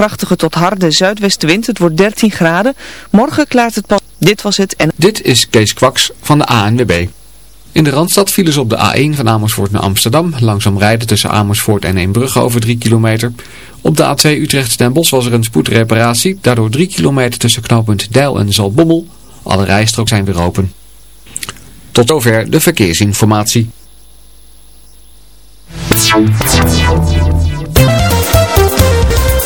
krachtige tot harde zuidwestenwind. Het wordt 13 graden. Morgen klaart het pas. Dit was het en... Dit is Kees Kwaks van de ANWB. In de Randstad vielen ze op de A1 van Amersfoort naar Amsterdam. Langzaam rijden tussen Amersfoort en Eembrugge over 3 kilometer. Op de A2 Utrecht Den Bosch was er een spoedreparatie. Daardoor 3 kilometer tussen knooppunt Deil en Zaltbommel. Alle rijstroken zijn weer open. Tot zover de verkeersinformatie.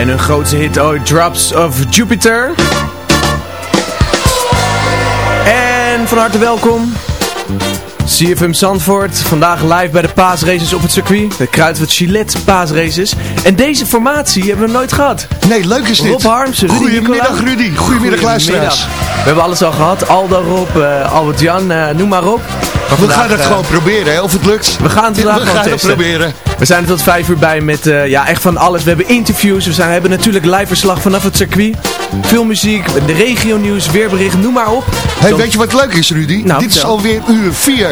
En hun grootste hit ooit, Drops of Jupiter. En van harte welkom. CFM Zandvoort, vandaag live bij de paasraces op het circuit. De Kruidvat Gillette paasraces. En deze formatie hebben we nooit gehad. Nee, leuk is dit. Rob Harms, Rudy Goedemiddag. Rudy. Goedemiddag luisteraars. We hebben alles al gehad. Aldo, Rob, eh, Albert Jan, eh, noem maar op. Maar We vandaag, gaan het eh, gewoon proberen, hè, of het lukt. We gaan het vandaag We gewoon gaan het testen. proberen. We zijn er tot vijf uur bij met eh, ja, echt van alles. We hebben interviews, we, zijn, we hebben natuurlijk live verslag vanaf het circuit. Veel muziek, de regio nieuws, weerbericht, noem maar op. Hey, weet je wat leuk is, Rudy? Nou, Dit is alweer uur vier.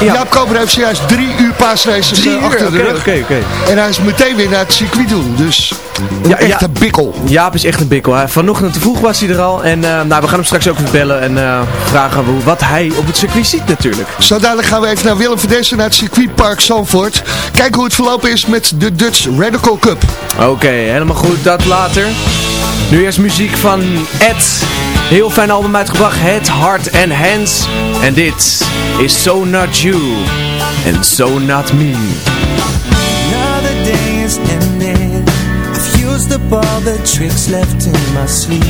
Ja. Jaap Koper heeft zojuist drie uur paasraces Drie eh, uur, achter de rug. oké, oké. En hij is meteen weer naar het circuit doen. Dus een Ja, ja. echte bikkel. Jaap is echt een bikkel. Hè. Vanochtend te vroeg was hij er al. En eh, nou, we gaan hem straks ook weer bellen en eh, vragen hoe, wat hij op het circuit ziet natuurlijk. Zo dadelijk gaan we even naar Willem van Dessen, naar het circuitpark Zandvoort. Kijken hoe het verlopen is met de Dutch Radical Cup. Oké, helemaal goed. Dat later. Nu eerst muziek van Ed. Heel fijn album uitgebracht. Head, Heart and Hands. En dit is So Not You. And So Not Me. Another day is ended. Used up all the tricks left in my sleeve.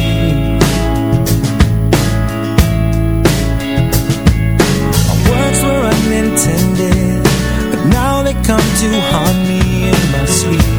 My words were unintended, but now they come to haunt me in my sleep.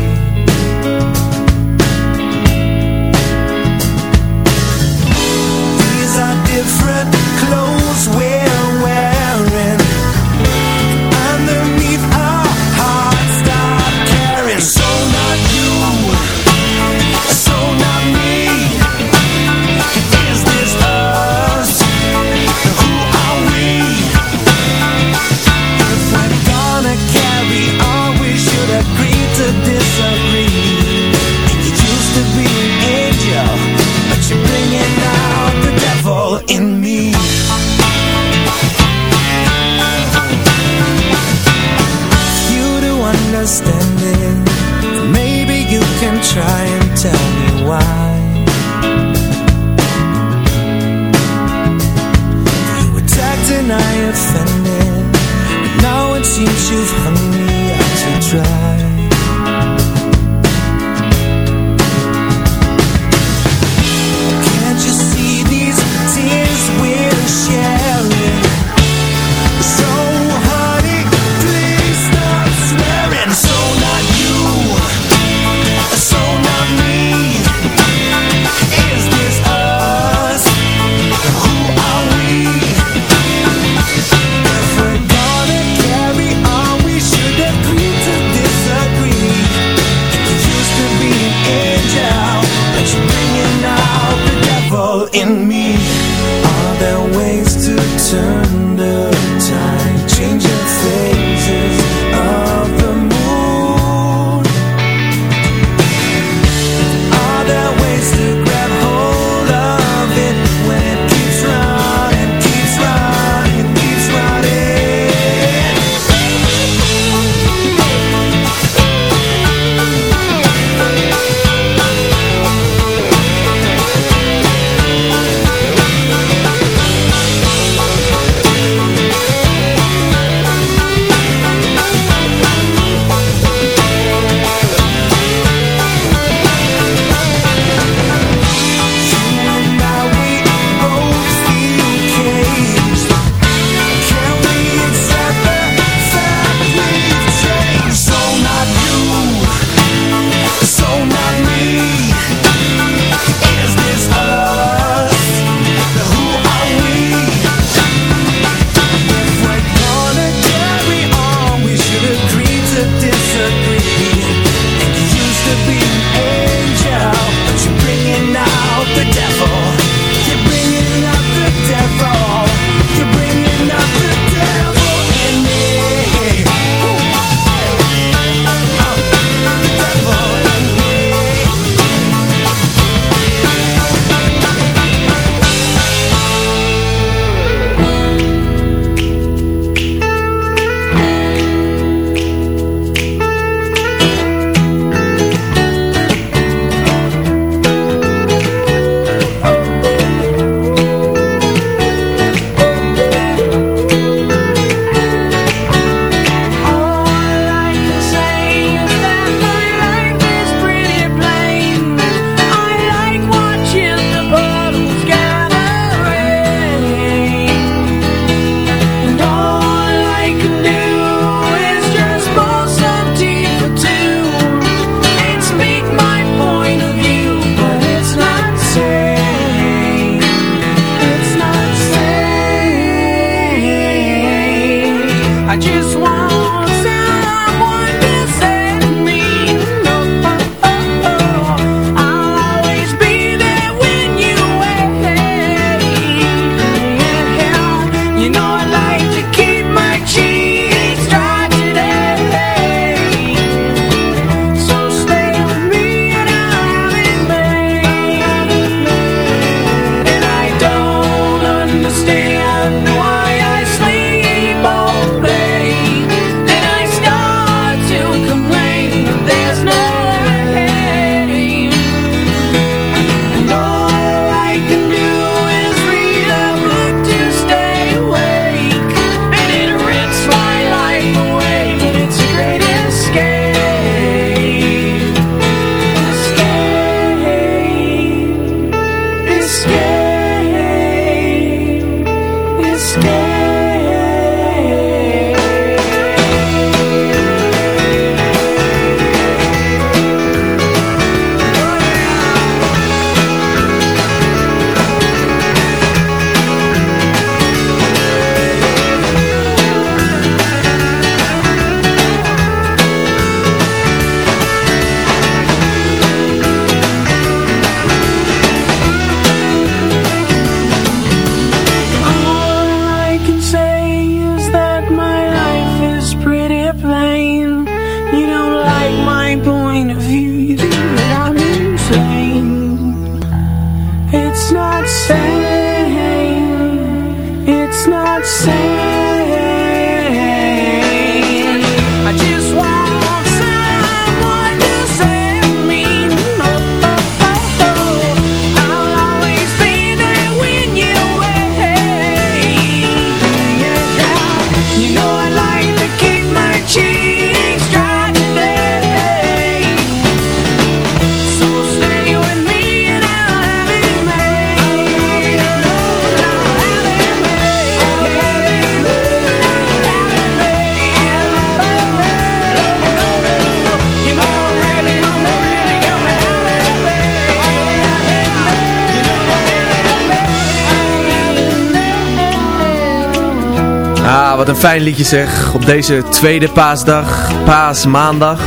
Wat een fijn liedje zeg. Op deze tweede paasdag, paasmaandag.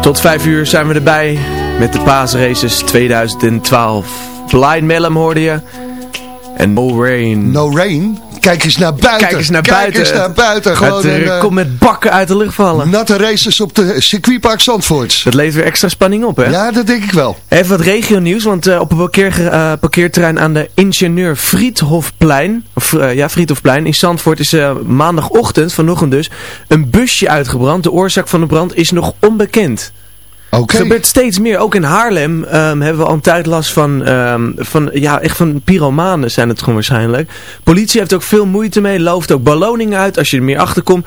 Tot vijf uur zijn we erbij met de paasraces 2012. Blind Melon hoorde je. En No Rain. No Rain. Kijk eens naar buiten. Kijk eens naar Kijk buiten. eens naar buiten. Gewoon Het eh, komt met bakken uit de lucht vallen. natte races op de circuitpark Zandvoort. Dat levert weer extra spanning op, hè? Ja, dat denk ik wel. Even wat regionieuws, want eh, op een parkeer, eh, parkeerterrein aan de Ingenieur Friedhofplein, of ja, Friedhofplein in Zandvoort is maandagochtend, vanochtend dus, een busje uitgebrand. De oorzaak van de brand is nog onbekend. Het gebeurt steeds meer. Ook in Haarlem ehm, hebben we al een tijd last van, ehm, van, ja, echt van pyromanen zijn het gewoon waarschijnlijk. Politie heeft ook veel moeite mee, looft ook beloningen uit als je er meer achter komt.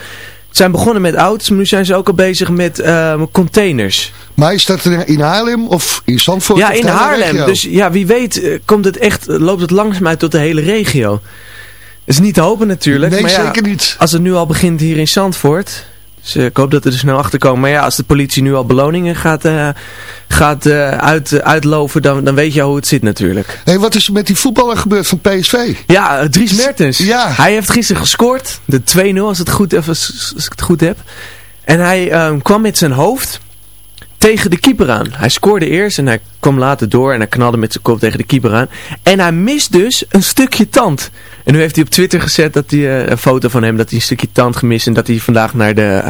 Ze zijn begonnen met auto's, maar nu zijn ze ook al bezig met ehm, containers. Maar is dat in Haarlem of in Zandvoort? Ja, in Haarlem. regio? Dus ja, wie weet eh, komt het echt, loopt het langzaam uit tot de hele regio. Dat is niet te hopen natuurlijk. Nee, maar ja, zeker niet. Als het nu al begint hier in Zandvoort... Dus eh, ik hoop dat we er snel achter komen. Maar ja, als de politie nu al beloningen gaat, eh, gaat eh, uit, uitloven, dan, dan weet je al hoe het zit natuurlijk. Hey, wat is er met die voetballer gebeurd van PSV? Ja, Dries Mertens. Ja. Hij heeft gisteren gescoord. De 2-0 als, het goed, als, als ik het goed heb. En hij ehm, kwam met zijn hoofd tegen de keeper aan. Hij scoorde eerst en hij kwam later door en hij knalde met zijn kop tegen de keeper aan. En hij mist dus een stukje tand. En nu heeft hij op Twitter gezet dat hij eh, een foto van hem dat hij een stukje tand gemist en dat hij vandaag naar de,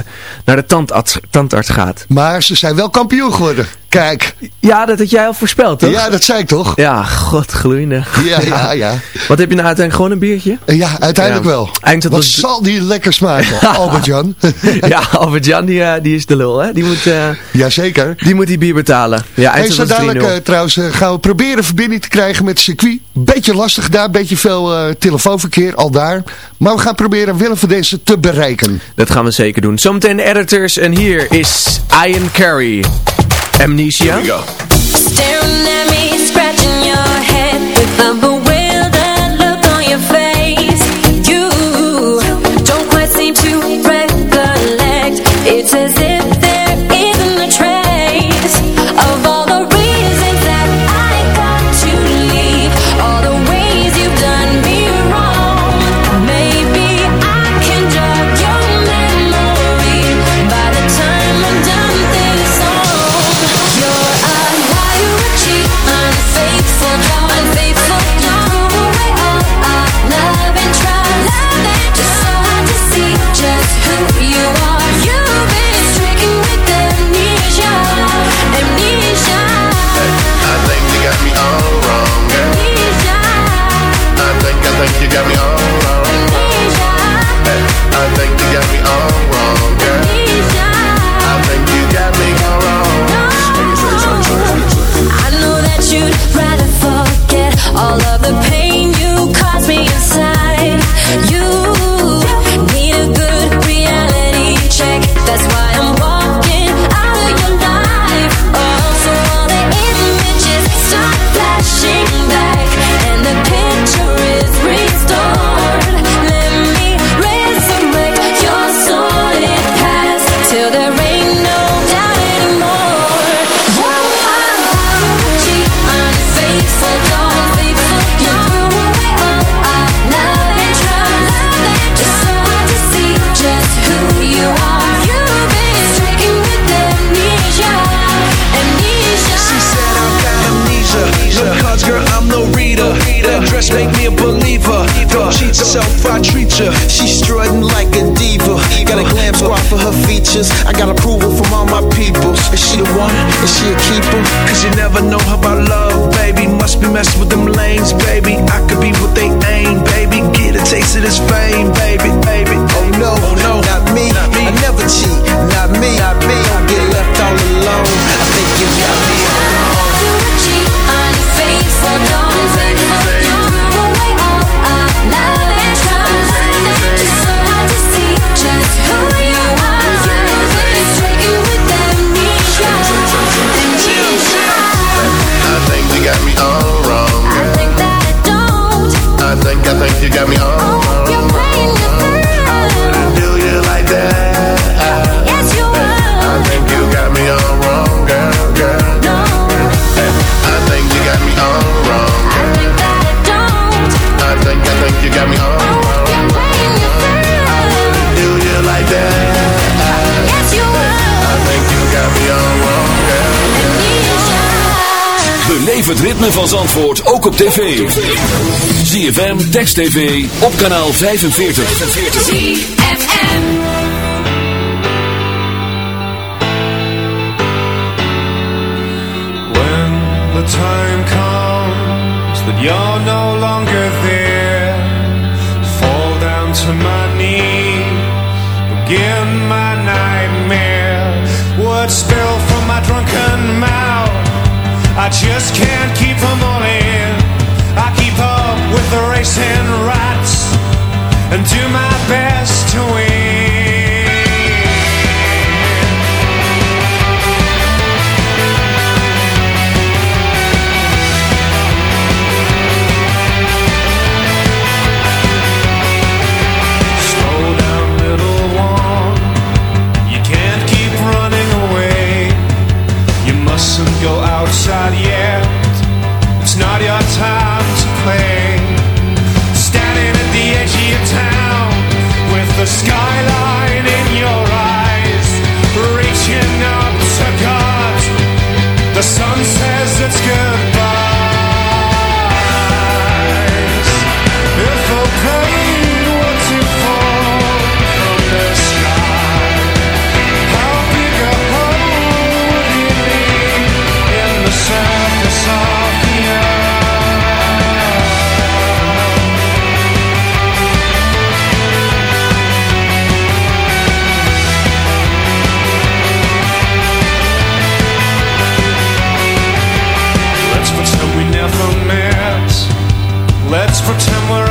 naar de tandarts, tandarts gaat. Maar ze zijn wel kampioen geworden. Kijk. Ja, dat had jij al voorspeld, toch? Ja, dat zei ik toch? Ja, godgloeiende. Ja, ja, ja. Wat heb je nou uiteindelijk gewoon een biertje? Ja, uiteindelijk Ja. wel. Eind dat Wat was- zal die lekker smaken, Albert-Jan? ja, Albert-Jan die, eh, die is de lul, hè? Die moet, eh, Jazeker. die moet die bier betalen. Ja, Hey, eind zo was 3-0. dadelijk trouwens gaan we proberen verbinding te krijgen met het circuit. Beetje lastig daar, beetje veel eh, telefoonverkeer al daar. Maar we gaan proberen Willem van deze te bereiken. Dat gaan we zeker doen. Zometeen de editors en hier is Ian Carey. Amnesia. Staring at me, scratching your head with a bewildered look on your face. You don't quite seem to recollect. It's as if think, you got me all wrong. amnesia, I think you got me all Het ritme van Zandvoort ook op tv. ZFM, Text TV, op kanaal 45. ZFM. When the time comes that you're no longer there, fall down to my knees, begin my nightmare. Words spill from my drunken mouth. I just can't keep them all in. I keep up with the racing rats and do my best to win. Pretend we're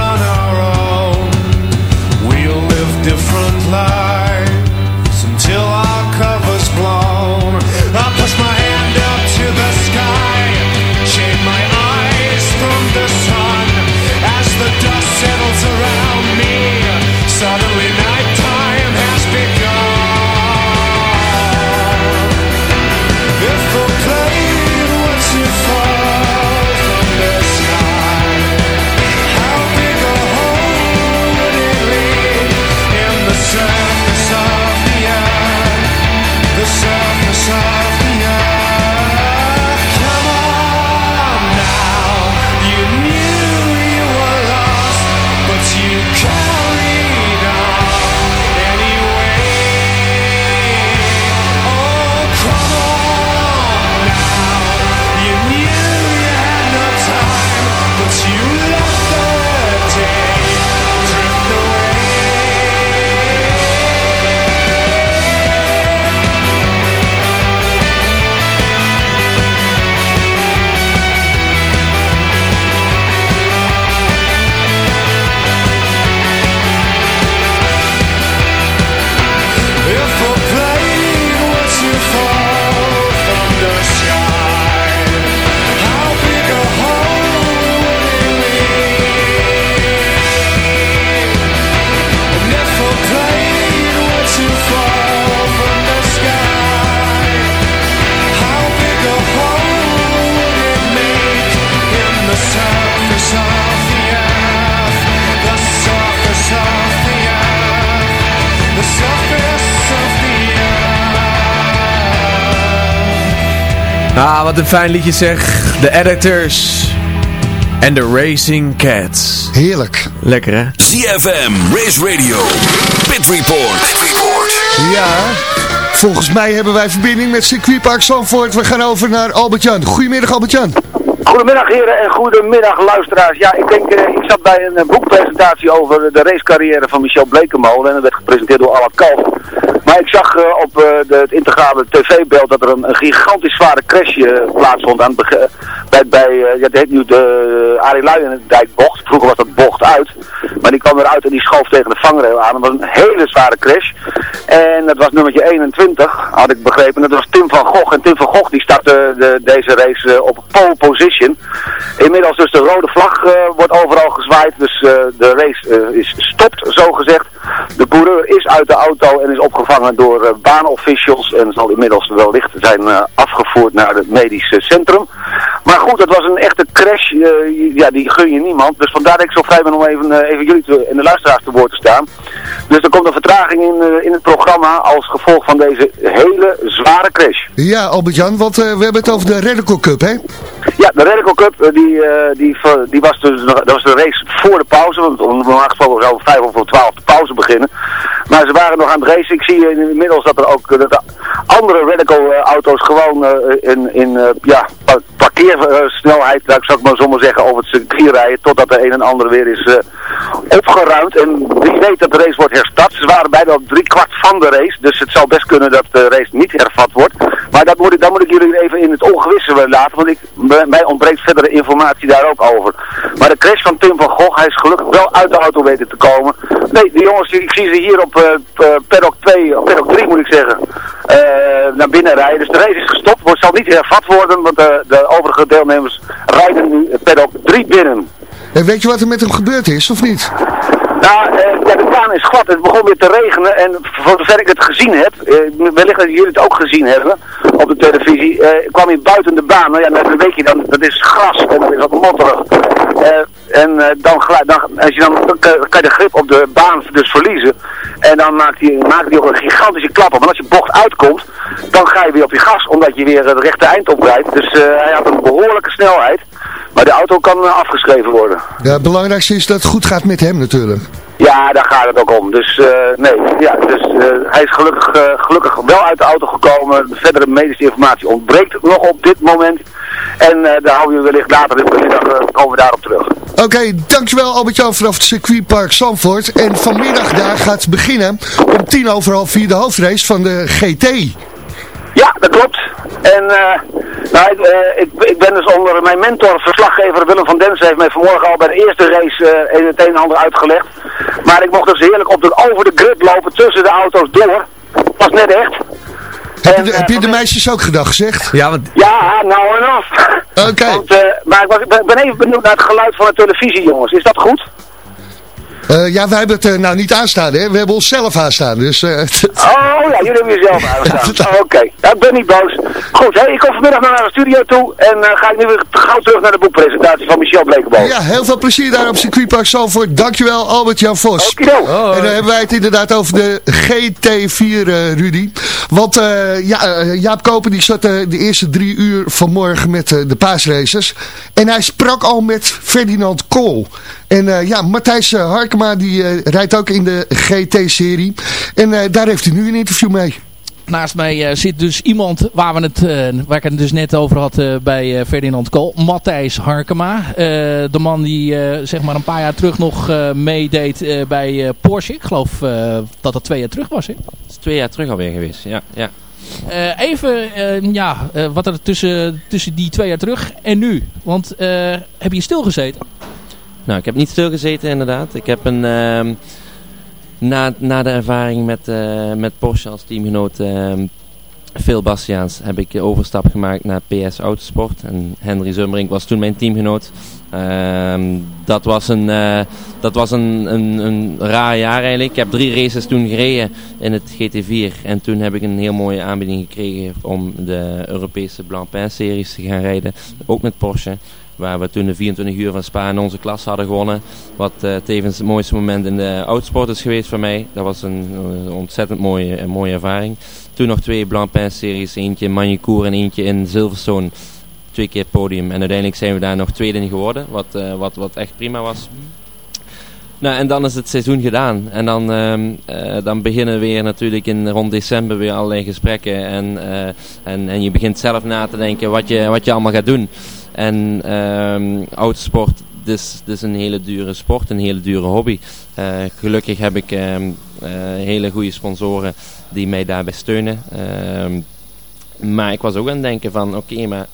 Ah, wat een fijn liedje zeg. De Editors en de Racing Cats. Heerlijk. Lekker hè? ZFM, Race Radio, Pit Report. Pit Report. Ja, volgens mij hebben wij verbinding met circuitpark Zandvoort. We gaan over naar Albert-Jan. Goedemiddag Albert-Jan. Goedemiddag heren en goedemiddag luisteraars. Ja, ik denk, eh, ik zat bij een eh, boekpresentatie over de racecarrière van Michel Blekemolen en dat werd gepresenteerd door Alan Kalf. Maar ik zag eh, op eh, de, het integrale tv-beeld dat er een, een gigantisch zware crash eh, plaatsvond aan het bij, bij dat heet nu de Arie Luijendijk bocht. Vroeger was dat bocht uit. Maar die kwam eruit en die schoof tegen de vangrail aan. Dat was een hele zware crash. En dat was nummertje 21, had ik begrepen. Dat was Tim van Gogh. En Tim van Gogh die startte de, deze race op pole position. Inmiddels dus de rode vlag wordt overal gezwaaid. Dus de race is stopt, zo gezegd. De coureur is uit de auto en is opgevangen door eh, baanofficials. En zal inmiddels wellicht zijn eh, afgevoerd naar het medische centrum. Maar goed, het was een echte crash. eh, ja, die gun je niemand. Dus vandaar dat ik zo vrij ben om even, even jullie te, en de luisteraars te woord te staan. Dus er komt een vertraging in, in het programma als gevolg van deze hele zware crash. Ja, Albert-Jan, want we hebben het over de Radical Cup, hè? Ja, de Radical Cup, die, die, die was dus nog- dat was de race voor de pauze, want normaal gesproken zou om vijf of voor twaalf de pauze beginnen. Maar ze waren nog aan het racen. Ik zie inmiddels dat er ook eh, dat de andere Radical eh, auto's gewoon eh, in, in ja, pa- parkeersnelheid, zou ik maar zomaar zeggen, over het circuit rijden, totdat de een en ander weer is opgeruimd. En wie weet dat de race wordt herstart. Ze waren bijna op drie kwart van de race, dus het zou best kunnen dat de race niet hervat wordt. Maar dat moet ik, dan moet ik jullie even in het ongewisse laten, want ik, mij ontbreekt verdere informatie daar ook over. Maar de crash van Tim van Gogh, hij is gelukkig wel uit de auto weten te komen. Nee, die jongens, ik zie ze hier op eh, paddock 2, of paddock 3 moet ik zeggen, eh, naar binnen rijden. Dus de race is gestopt, wordt, zal niet hervat worden, want de, de overige deelnemers rijden nu paddock 3 binnen. En weet je wat er met hem gebeurd is, of niet? Nou, eh, de baan is glad. Het begon weer te regenen. En voor zover ik het gezien heb, eh, wellicht dat jullie het ook gezien hebben op de televisie, eh, kwam je buiten de baan. Nou ja, dan weet je dan, dat is gras en dat is wat motterig. En dan, dan, als je dan, kan je de grip op de baan dus verliezen. En dan maakt hij maakt hij ook een gigantische klap op. Want als je bocht uitkomt, dan ga je weer op je gas, omdat je weer het rechte eind oprijdt. Dus hij had een behoorlijke snelheid. Maar de auto kan eh, afgeschreven worden. Ja, het belangrijkste is dat het goed gaat met hem natuurlijk. Ja, daar gaat het ook om. Dus eh, nee, ja, dus eh, hij is gelukkig, gelukkig wel uit de auto gekomen. De verdere medische informatie ontbreekt nog op dit moment. En daar houden we wellicht later in de middag komen we daarop terug. Oké, dankjewel Albert-Jan vanaf het circuitpark Zandvoort. En vanmiddag daar gaat het beginnen om tien over half vier de hoofdrace van de GT. Ja, dat klopt. En eh, nou, ik, eh, ik, ik ben dus onder mijn mentor, verslaggever Willem van Densen, heeft mij vanmorgen al bij de eerste race eh, in het een en ander uitgelegd. Maar ik mocht dus heerlijk op de, over de grid lopen tussen de auto's door. Was net echt. Heb, je, de- heb je de meisjes ook gedag gezegd? Ja, want Ja, nou en af. Oké. Want, eh, maar ik, was, ben even benieuwd naar het geluid van de televisie, jongens. Is dat goed? Eh, ja, wij hebben het eh, nou niet aanstaan, hè? We hebben onszelf aanstaan. Dus, eh, Oh ja, jullie hebben jezelf aanstaan. Oké, ja, ik ben niet boos. Goed, hè, ik kom vanmiddag naar de studio toe en eh, ga ik nu weer gauw terug naar de boekpresentatie van Michel Blekenboom. ja, heel veel plezier daar op circuitpark Zandvoort. Dankjewel Albert-Jan Vos. Okido. En dan hebben wij het inderdaad over de GT4, eh, Rudy. Want eh, ja, eh, Jaap Koper die zat eh, de eerste drie uur vanmorgen met de paasraces. En hij sprak al met Ferdinand Kool. En ja, Matthijs Harkema die rijdt ook in de GT-serie. En daar heeft hij nu een interview mee. Naast mij eh, zit dus iemand waar, we het, eh, waar ik het dus net over had eh, bij Ferdinand Kool. Matthijs Harkema. De man die zeg maar een paar jaar terug nog meedeed bij Porsche. Ik geloof dat dat twee jaar terug was. Hè? Het is twee jaar terug alweer geweest, ja. ja. Even ja, wat er tussen, tussen die twee jaar terug en nu. Want heb je stilgezeten? Nou, ik heb niet stilgezeten inderdaad. Ik heb een... na, na de ervaring met, eh, met Porsche als teamgenoot ehm Phil Bastiaans heb ik overstap gemaakt naar PS Autosport. En Henry Zumbrink was toen mijn teamgenoot. Ehm, dat was, een, eh, dat was een, een, een raar jaar eigenlijk. Ik heb drie races toen gereden in het GT4. En toen heb ik een heel mooie aanbieding gekregen om de Europese Blancpain series te gaan rijden. Ook met Porsche. Waar we toen de 24 uur van Spa in onze klas hadden gewonnen. Wat eh, tevens het mooiste moment in de autosport is geweest voor mij. Dat was een, ontzettend mooie, mooie ervaring. Toen nog twee Blancpain series. Eentje in Magny-Cours en eentje in Silverstone. Twee keer podium. En uiteindelijk zijn we daar nog tweede in geworden. Wat, eh, wat, wat echt prima was. Nou, en dan is het seizoen gedaan. En dan, ehm, eh, dan beginnen weer natuurlijk in rond december weer allerlei gesprekken. En, en, en je begint zelf na te denken wat je, wat je allemaal gaat doen. En ehm is, dit is een hele dure sport, een hele dure hobby. Eh, gelukkig heb ik ehm, eh, hele goede sponsoren die mij daarbij steunen. Ehm, maar ik was ook aan het denken van, oké, maar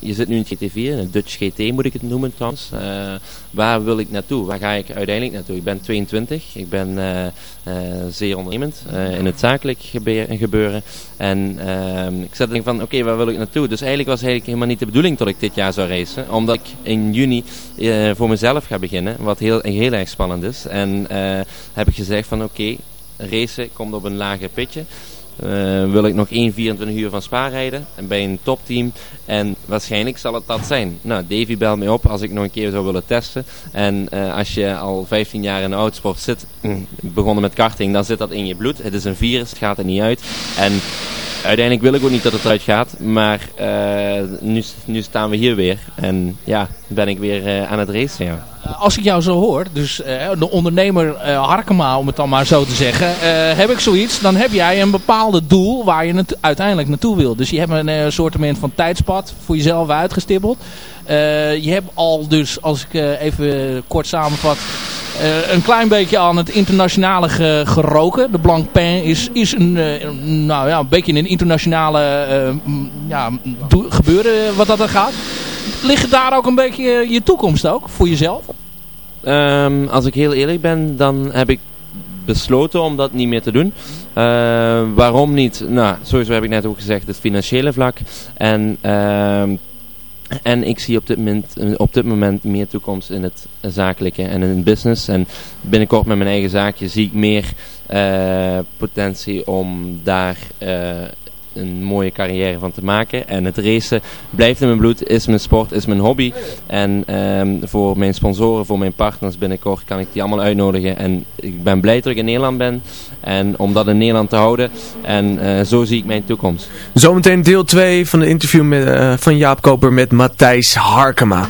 je zit nu in het GT4, een Dutch GT moet ik het noemen trouwens. Eh, waar wil ik naartoe? Waar ga ik uiteindelijk naartoe? Ik ben 22, ik ben eh, eh, zeer ondernemend in het zakelijk gebe- gebeuren. En ehm, ik zat te denken van, oké, waar wil ik naartoe? Dus eigenlijk was eigenlijk helemaal niet de bedoeling dat ik dit jaar zou racen. Omdat ik in juni voor mezelf ga beginnen, wat heel, heel erg spannend is. En heb ik gezegd van, oké, racen komt op een lager pitje. Wil ik nog 1 24 uur van Spa rijden en bij een topteam. En waarschijnlijk zal het dat zijn. Nou, Davy belt me op als ik nog een keer zou willen testen. En als je al 15 jaar in de autosport zit, mm, begonnen met karting, dan zit dat in je bloed. Het is een virus, het gaat er niet uit. En uiteindelijk wil ik ook niet dat het eruit gaat. Maar uh, nu, nu staan we hier weer. En ja, ben ik weer aan het racen. Ja. Als ik jou zo hoor, dus uh, de ondernemer Harkema, om het dan maar zo te zeggen. heb ik zoiets, dan heb jij een bepaalde doel waar je het uiteindelijk naartoe wil. Dus je hebt een soort van tijdspad voor jezelf uitgestippeld. je hebt al dus, als ik even kort samenvat... Een klein beetje aan het internationale ge geroken. De Blanc Pain is, is een, nou ja, een beetje een internationale ja, gebeuren wat dat er gaat. Ligt daar ook een beetje je toekomst ook voor jezelf? Um, als ik heel eerlijk ben, dan heb ik besloten om dat niet meer te doen. waarom niet? Nou, sowieso heb ik net ook gezegd, het financiële vlak. En ehm, en ik zie op dit, moment, op dit moment meer toekomst in het zakelijke en in het business. En binnenkort met mijn eigen zaakje zie ik meer uh, potentie om daar uh, een mooie carrière van te maken. En het racen blijft in mijn bloed, is mijn sport, is mijn hobby. En um, voor mijn sponsoren, voor mijn partners binnenkort kan ik die allemaal uitnodigen. En ik ben blij dat ik in Nederland ben. En om dat in Nederland te houden. En uh, zo zie ik mijn toekomst. Zometeen deel 2 van de interview met, uh, van Jaap Koper met Matthijs Harkema.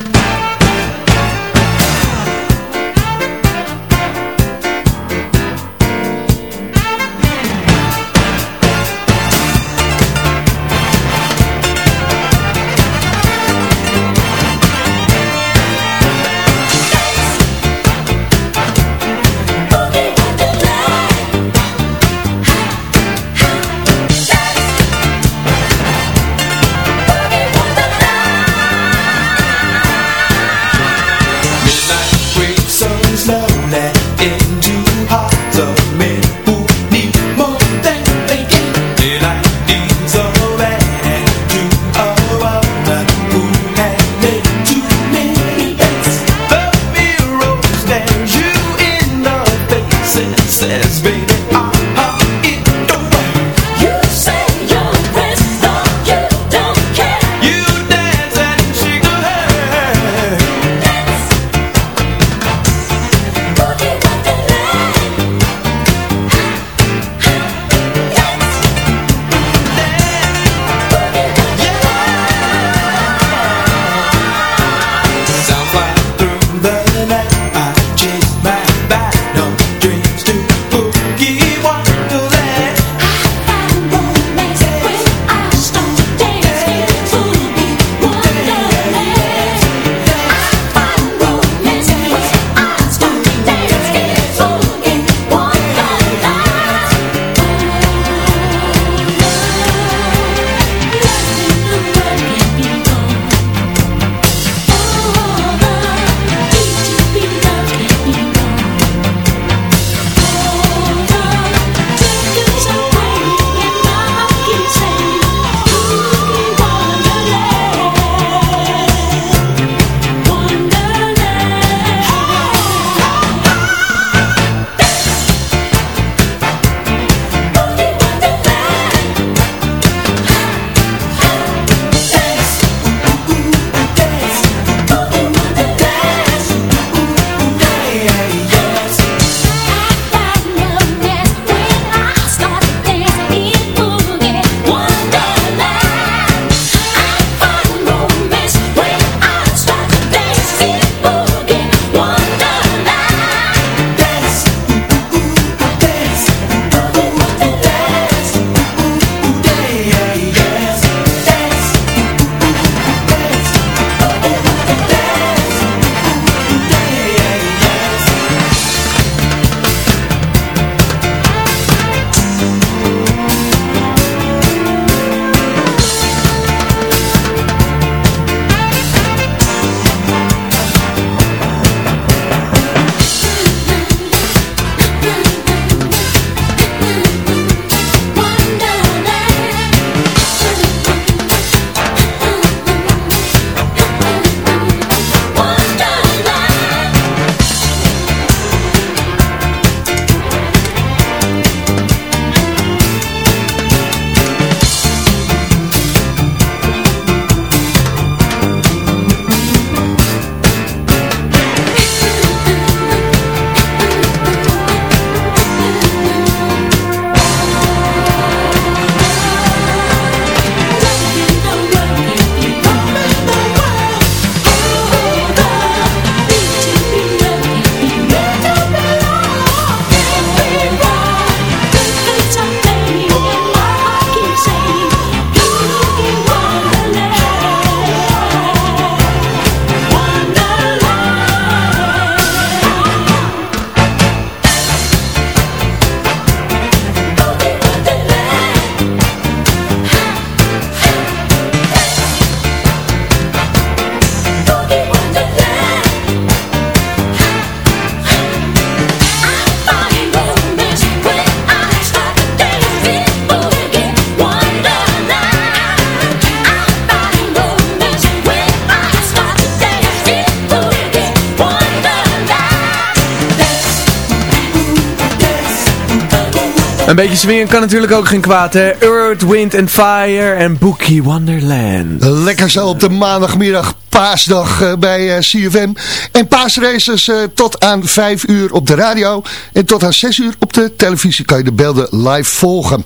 Beetje swingen kan natuurlijk ook geen kwaad, hè? Earth, Wind and Fire en Bookie Wonderland. Lekker zo op de maandagmiddag paasdag eh, bij eh, CFM. En paasraces eh, tot aan 5 uur op de radio. En tot aan 6 uur op de televisie kan je de beelden live volgen.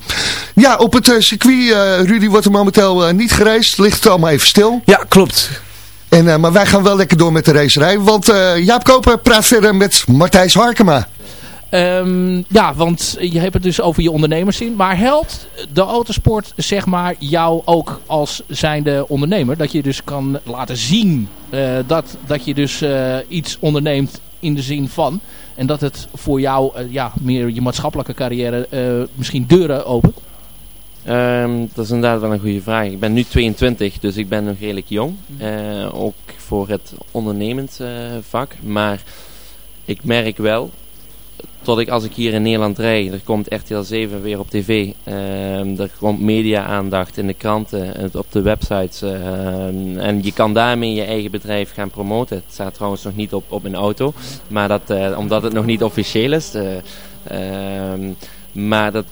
Ja, op het circuit, Rudy, wordt er momenteel niet gereisd. Ligt het allemaal even stil. Ja, klopt. En, maar wij gaan wel lekker door met de racerij. Want Jaap Koper praat verder met Martijs Harkema. Ehm, ja, want je hebt het dus over je ondernemerszin. Maar helpt de autosport zeg maar jou ook als zijnde ondernemer? Dat je dus kan laten zien eh, dat, dat je dus eh, iets onderneemt in de zin van. En dat het voor jou eh, ja, meer je maatschappelijke carrière misschien deuren opent. Ehm, dat is inderdaad wel een goede vraag. Ik ben nu 22, dus ik ben nog redelijk jong. Eh, ook voor het ondernemend vak. Maar ik merk wel, tot ik als ik hier in Nederland rijd, er komt RTL 7 weer op tv. ehm, er komt media-aandacht in de kranten, en op de websites. ehm, en je kan daarmee je eigen bedrijf gaan promoten. Het staat trouwens nog niet op, op mijn auto. Maar dat, eh, omdat het nog niet officieel is. eh, ehm, maar dat...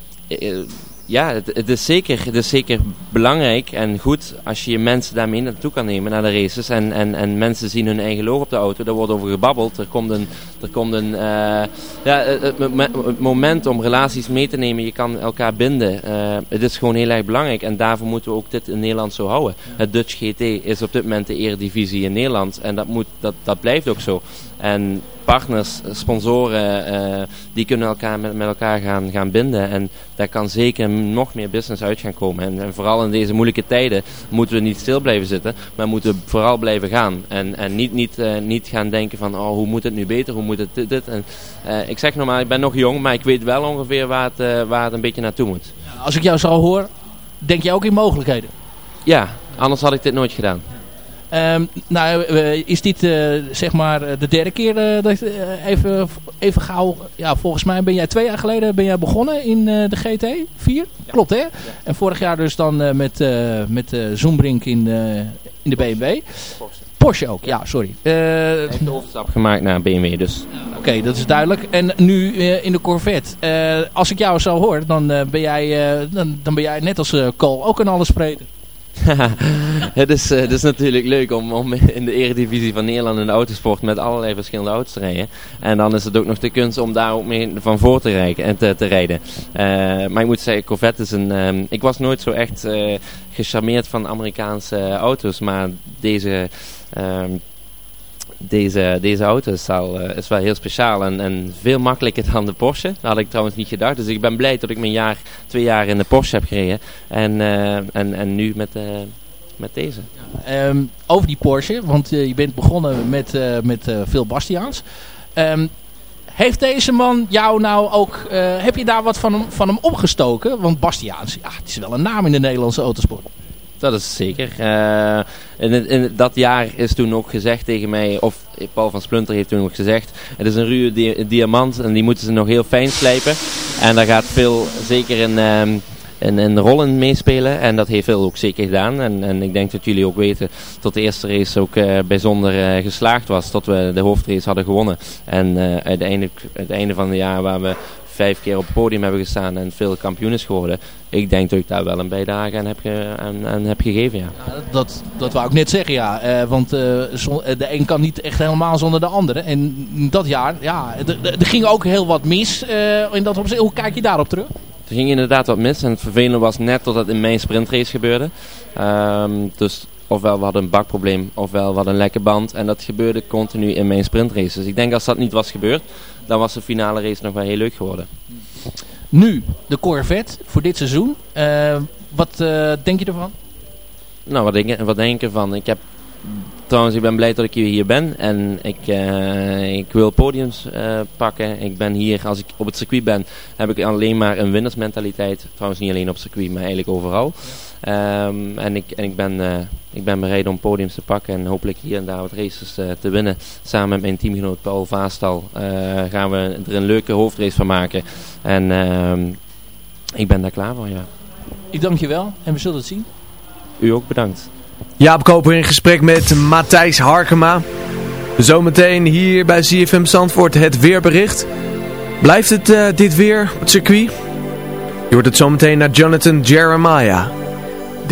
ja, het, het, is zeker, het is zeker belangrijk en goed als je je mensen daarmee naartoe kan nemen naar de races. En, en, en mensen zien hun eigen logo op de auto, daar wordt over gebabbeld. Er komt een, er komt een eh, ja, het, het mo- het moment om relaties mee te nemen, je kan elkaar binden. Eh, het is gewoon heel erg belangrijk en daarvoor moeten we ook dit in Nederland zo houden. Het Dutch GT is op dit moment de eredivisie in Nederland en dat, moet, dat, dat blijft ook zo. En partners, sponsoren, eh, die kunnen elkaar met, met elkaar gaan, gaan binden. En daar kan zeker nog meer business uit gaan komen. En, en vooral in deze moeilijke tijden moeten we niet stil blijven zitten, maar moeten we vooral blijven gaan. En, en niet, niet, eh, niet gaan denken van, oh, hoe moet het nu beter, hoe moet het dit, dit. En, eh, ik zeg normaal, ik ben nog jong, maar ik weet wel ongeveer waar het, waar het een beetje naartoe moet. Als ik jou zo hoor, denk je ook in mogelijkheden. Ja, anders had ik dit nooit gedaan. Ehm, nou, eh, is dit eh, zeg maar eh, de derde keer dat eh, even, even gauw... Ja, volgens mij ben jij twee jaar geleden ben jij begonnen in de GT 4. Klopt hè? En vorig jaar dus dan met, met Zoombrink in, in de BMW. Porsche ook, ja, sorry. Eh, de overstap gemaakt naar BMW dus. Oké, dat is duidelijk. En nu in de Corvette. Als ik jou zo hoor, dan, ben, jij, dan, dan ben jij net als Cole ook een allespreder. het, is, eh, het is natuurlijk leuk om, om in de eredivisie van Nederland in de autosport met allerlei verschillende auto's te rijden. En dan is het ook nog de kunst om daar ook mee van voor te, rijden, en te, te rijden. Eh, maar ik moet zeggen, Corvette is een... ehm, ik was nooit zo echt eh, gecharmeerd van Amerikaanse auto's, maar deze... ehm, deze, deze auto is, al, eh, is wel heel speciaal en, en veel makkelijker dan de Porsche. Dat had ik trouwens niet gedacht. Dus ik ben blij dat ik mijn jaar, twee jaar in de Porsche heb gereden. En, eh, en, en nu met, eh, met deze. Ehm, over die Porsche, want je bent begonnen met, met Phil Bastiaans. Ehm, heeft deze man jou nou ook... heb je daar wat van hem, van hem opgestoken? Want Bastiaans, ja, het is wel een naam in de Nederlandse autosport. Dat is zeker. Eh, in, in dat jaar is toen ook gezegd tegen mij, of Paul van Splunter heeft toen ook gezegd, het is een ruwe di- diamant en die moeten ze nog heel fijn slijpen. En daar gaat veel zeker in, ehm in, rollen meespelen en dat heeft veel ook zeker gedaan. En, en ik denk dat jullie ook weten dat de eerste race ook eh, bijzonder eh, geslaagd was, dat we de hoofdrace hadden gewonnen. En uiteindelijk, het einde van het jaar waar we vijf keer op het podium hebben gestaan en veel kampioen is geworden. Ik denk dat ik daar wel een bijdrage aan heb, ge- aan, aan heb gegeven, ja. Dat, dat wou ik net zeggen, ja. Eh, want eh, eh, de een kan niet echt helemaal zonder de andere. En dat jaar, ja, er- ging ook heel wat mis in dat opzicht. Hoe kijk je daarop terug? Er ging inderdaad wat mis en het vervelende was net dat het in mijn sprintrace gebeurde. Ehm, dus ofwel we hadden een bakprobleem, ofwel we hadden een lekke band. En dat gebeurde continu in mijn sprintrace. Dus ik denk als dat niet was gebeurd, dan was de finale race nog wel heel leuk geworden. Nu, de Corvette voor dit seizoen. Eh, wat eh, denk je ervan? Nou, wat denk, wat denk ik ervan? Ik heb trouwens, ik ben blij dat ik hier ben en ik, eh, ik wil podiums pakken. Ik ben hier, als ik op het circuit ben, heb ik alleen maar een winnersmentaliteit. Trouwens niet alleen op het circuit, maar eigenlijk overal. Ehm, en ik, en ik, ben, eh, ik ben bereid om podiums te pakken en hopelijk hier en daar wat races eh, te winnen. Samen met mijn teamgenoot Paul Vaastal eh, gaan we er een leuke hoofdrace van maken. En ehm, ik ben daar klaar voor, ja. Ik dank je wel en we zullen het zien. U ook bedankt. Jaap Koper in gesprek met Matthijs Harkema. Zometeen hier bij CFM Zandvoort het weerbericht. Blijft het eh, dit weer op het circuit? Je hoort het zometeen naar Jonathan Jeremiah.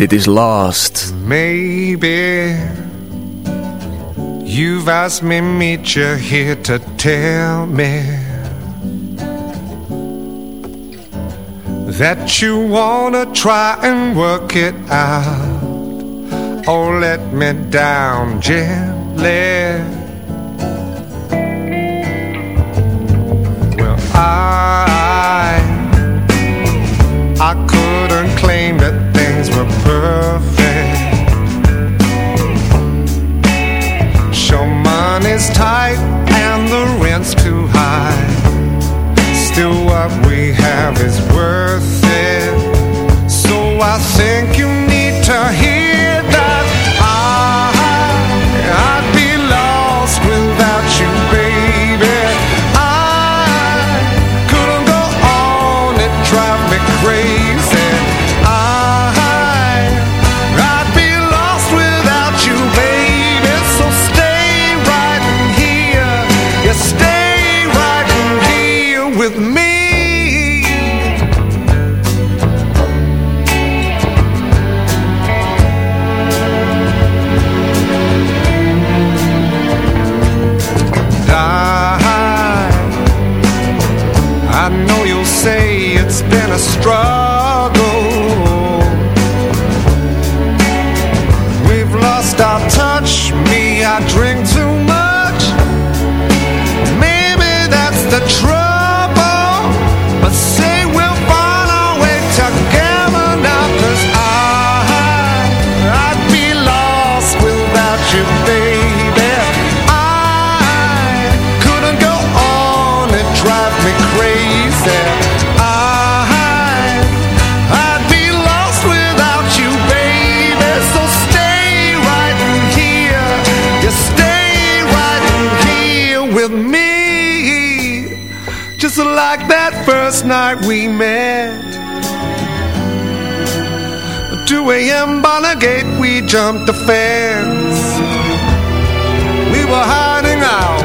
Dit is Lost. Maybe you've asked me meet you here to tell me that you wanna try and work it out. Oh, let me down gently. Well, I I couldn't claim that perfect. Money's tight and the rent's too high. Still, what we have is worth it. So I think you need to hear it's been a struggle. First night we met. 2 a.m. Bonner Gate, we jumped the fence. We were hiding out.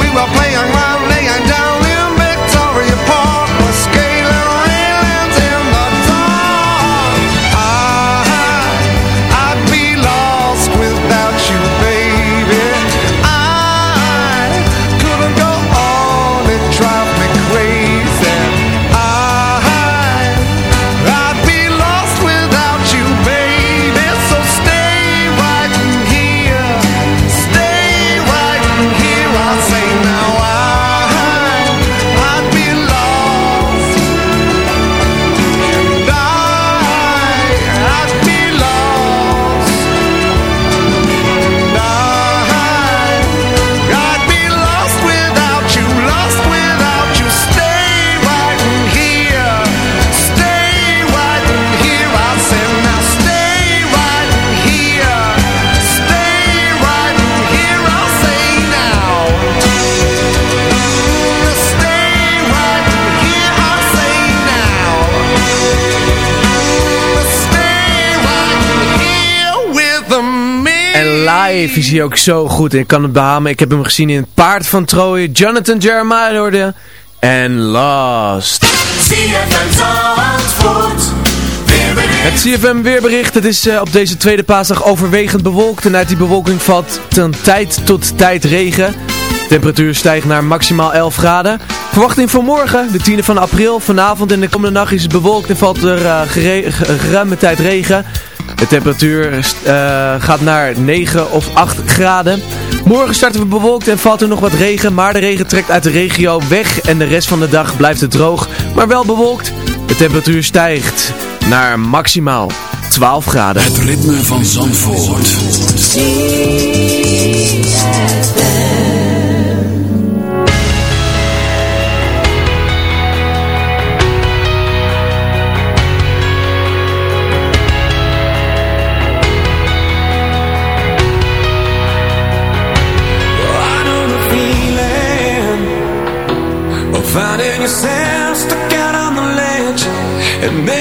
We were playing live is hij ook zo goed. En ik kan het behamen. Ik heb hem gezien in het Paard van Troje. Jonathan Jeremiah hoorde. En Lost. Het CFM weerbericht. Het is eh, op deze tweede paasdag overwegend bewolkt. En uit die bewolking valt ten tijd tot tijd regen. De temperatuur stijgt naar maximaal 11 graden. Verwachting voor morgen, de 10e van april. Vanavond en de komende nacht is het bewolkt en valt er eh, gere- ge- geruime tijd regen. De temperatuur eh, gaat naar 9 of 8 graden. Morgen starten we bewolkt en valt er nog wat regen. Maar de regen trekt uit de regio weg en de rest van de dag blijft het droog. Maar wel bewolkt. De temperatuur stijgt naar maximaal 12 graden. Het ritme van Zandvoort. And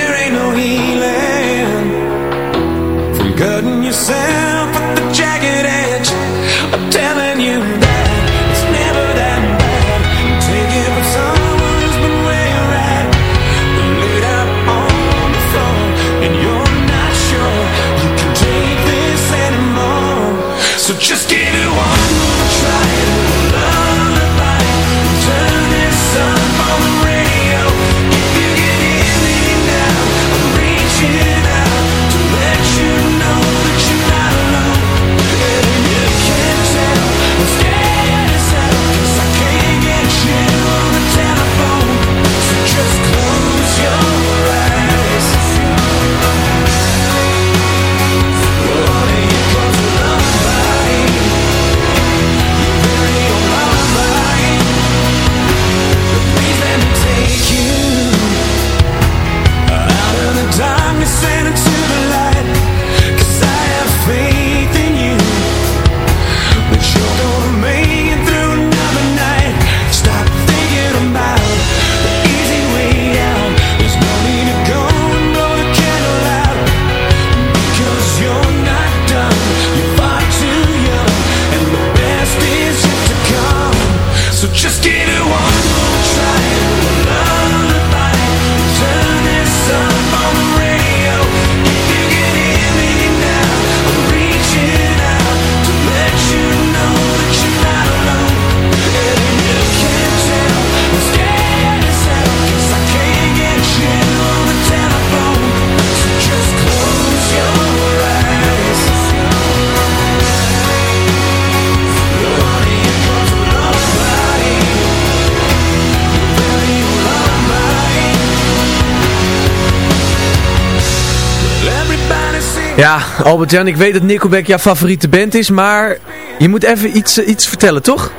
Albert-Jan, ik weet dat Nickelback jouw favoriete band is, maar je moet even iets, eh, iets vertellen, toch?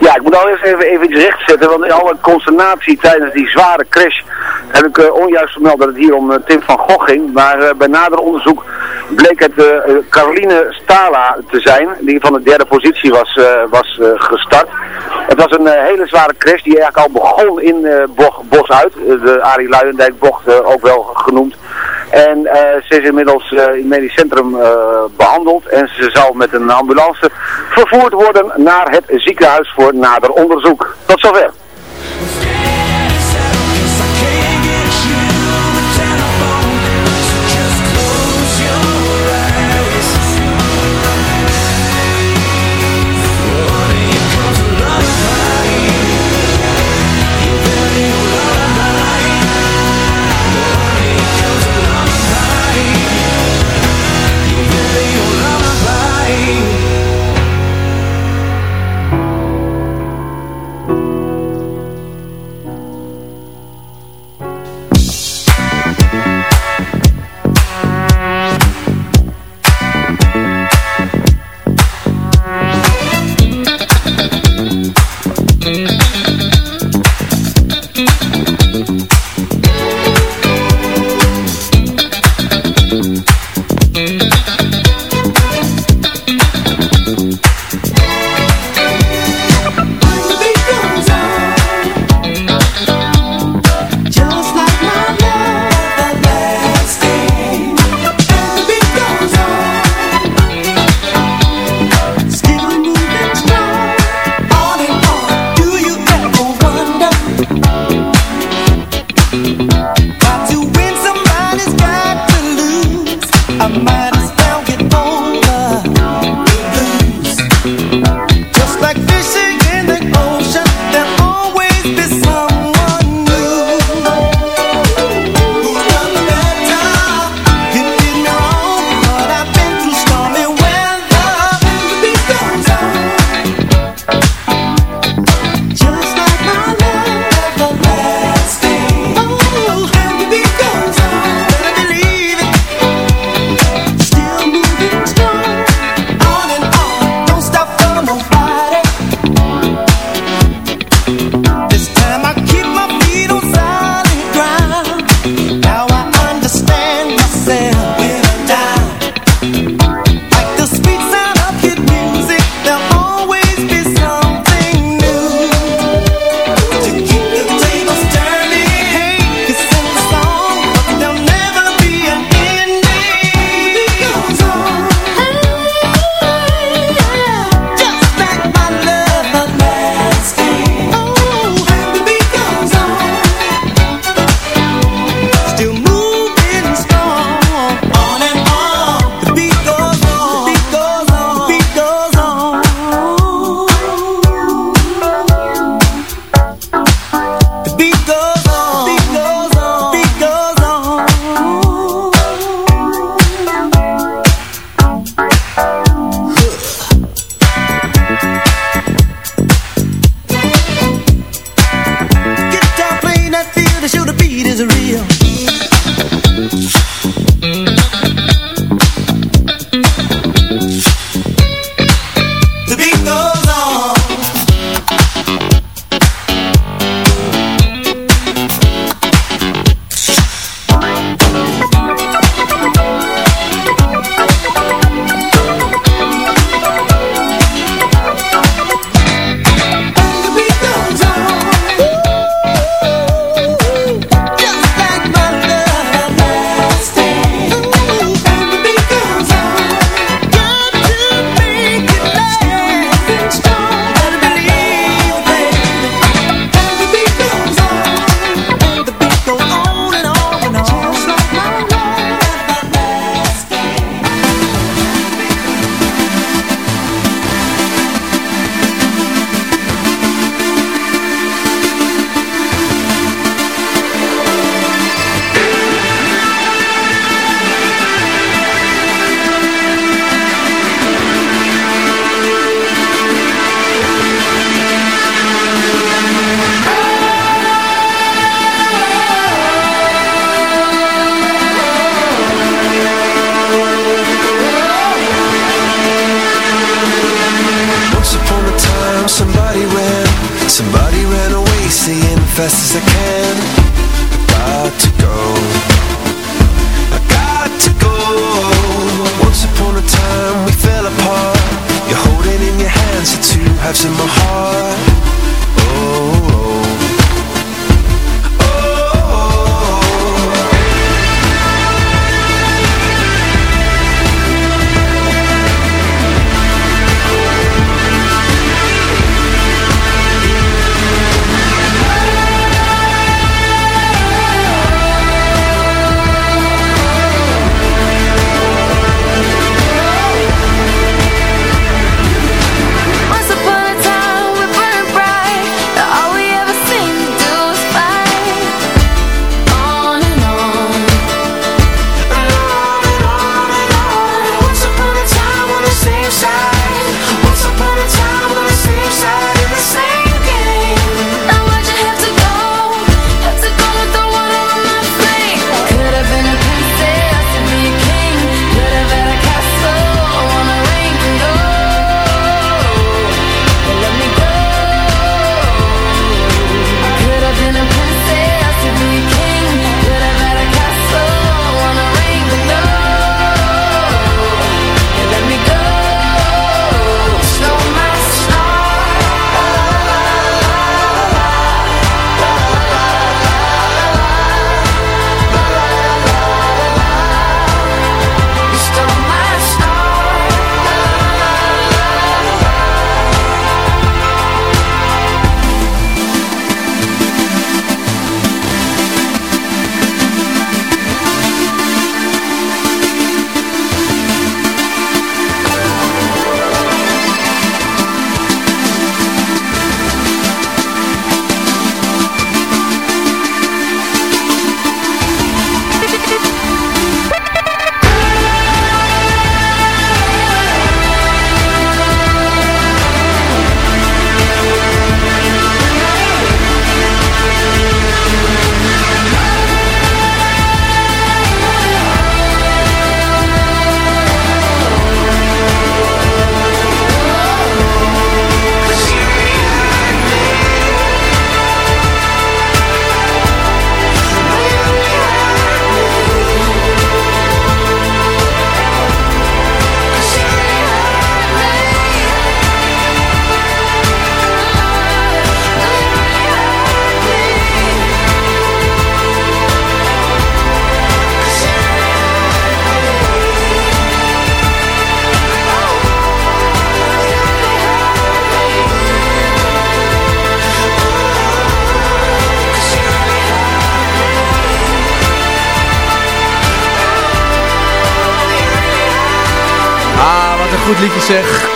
Ja, ik moet al eerst even, even iets rechtzetten, want in alle consternatie tijdens die zware crash heb ik eh, onjuist vermeld dat het hier om eh, Tim van Gogh ging. Maar bij nader onderzoek bleek het Caroline Stala te zijn, die van de derde positie was, was gestart. Het was een hele zware crash die eigenlijk al begon in Bos, uit, de Arie Luijendijk bocht ook wel genoemd. En eh, ze is inmiddels eh, in het medisch centrum eh, behandeld en ze zal met een ambulance vervoerd worden naar het ziekenhuis voor nader onderzoek. Tot zover.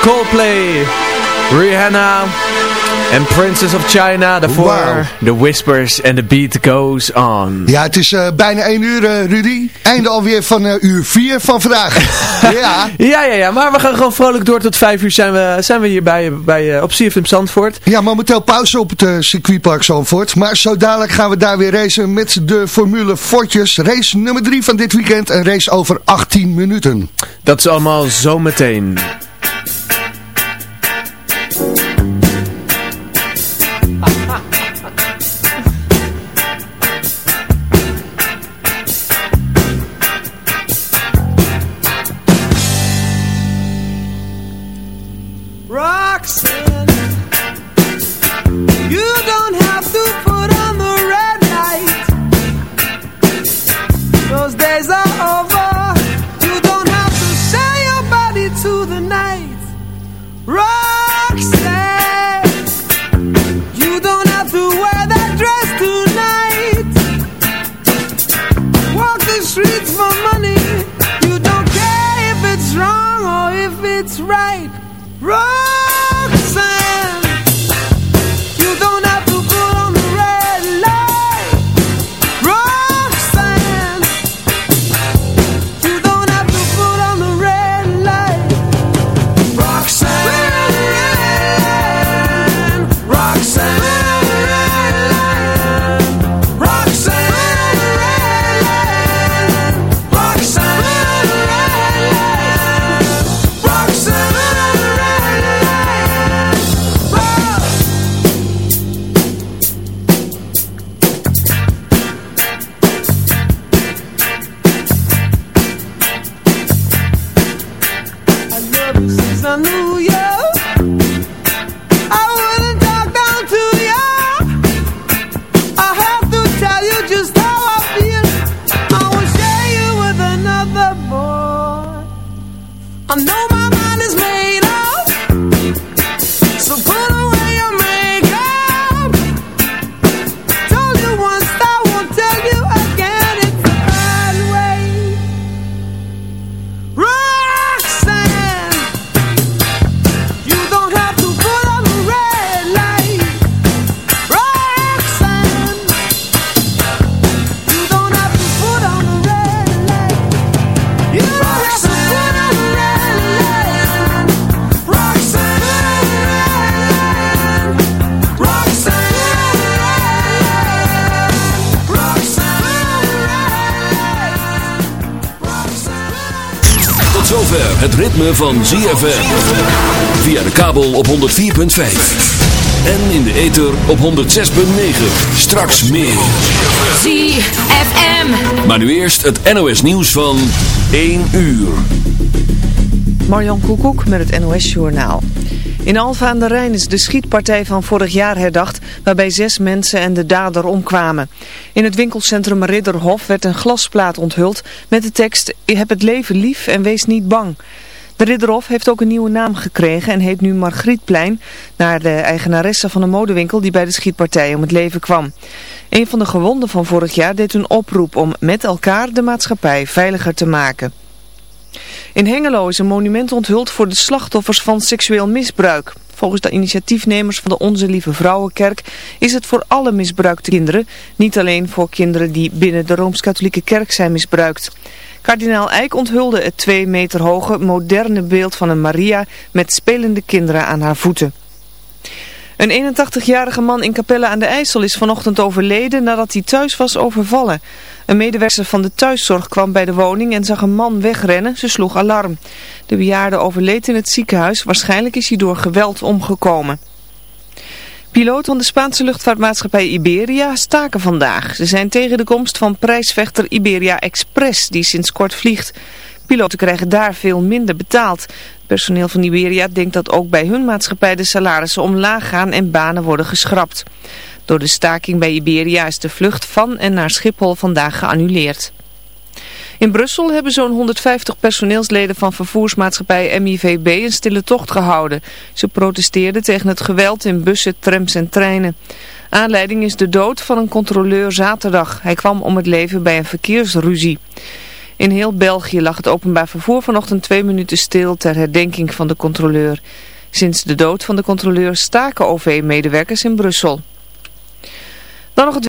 Coldplay, Rihanna en Princess of China. Daarvoor wow. The Whispers and the Beat Goes On. Ja, het is eh, bijna 1 uur, uh, Rudy. Einde alweer van eh, uur 4 van vandaag. ja. ja, ja, ja. Maar we gaan gewoon vrolijk door tot vijf uur zijn we, zijn we hier bij, bij, op CFM Zandvoort. Ja, momenteel pauze op het circuitpark Zandvoort. Maar zo dadelijk gaan we daar weer racen met de Formule Fortjes. Race nummer 3 van dit weekend. Een race over 18 minuten. Dat is allemaal zometeen. meteen. Van ZFM. Via de kabel op 104.5. En in de ether op 106.9. Straks meer. ZFM. Maar nu eerst het NOS nieuws van 1 uur. Marjan Koekoek met het NOS Journaal. In Alfa aan de Rijn is de schietpartij van vorig jaar herdacht, waarbij zes mensen en de dader omkwamen. In het winkelcentrum Ridderhof werd een glasplaat onthuld met de tekst Heb het leven lief en wees niet bang. De Ridderhof heeft ook een nieuwe naam gekregen en heet nu Margrietplein, naar de eigenaresse van een modewinkel die bij de schietpartij om het leven kwam. Een van de gewonden van vorig jaar deed een oproep om met elkaar de maatschappij veiliger te maken. In Hengelo is een monument onthuld voor de slachtoffers van seksueel misbruik. Volgens de initiatiefnemers van de Onze Lieve Vrouwenkerk is het voor alle misbruikte kinderen, niet alleen voor kinderen die binnen de Rooms-Katholieke Kerk zijn misbruikt. Kardinaal Eijk onthulde het twee meter hoge moderne beeld van een Maria met spelende kinderen aan haar voeten. Een 81-jarige man in Capelle aan de IJssel is vanochtend overleden nadat hij thuis was overvallen. Een medewerker van de thuiszorg kwam bij de woning en zag een man wegrennen. Ze sloeg alarm. De bejaarde overleed in het ziekenhuis. Waarschijnlijk is hij door geweld omgekomen. Piloten van de Spaanse luchtvaartmaatschappij Iberia staken vandaag. Ze zijn tegen de komst van prijsvechter Iberia Express, die sinds kort vliegt. Piloten krijgen daar veel minder betaald. Personeel van Iberia denkt dat ook bij hun maatschappij de salarissen omlaag gaan en banen worden geschrapt. Door de staking bij Iberia is de vlucht van en naar Schiphol vandaag geannuleerd. In Brussel hebben zo'n 150 personeelsleden van vervoersmaatschappij MIVB een stille tocht gehouden. Ze protesteerden tegen het geweld in bussen, trams en treinen. Aanleiding is de dood van een controleur zaterdag. Hij kwam om het leven bij een verkeersruzie. In heel België lag het openbaar vervoer vanochtend twee minuten stil ter herdenking van de controleur. Sinds de dood van de controleur staken OV-medewerkers in Brussel. Dan nog het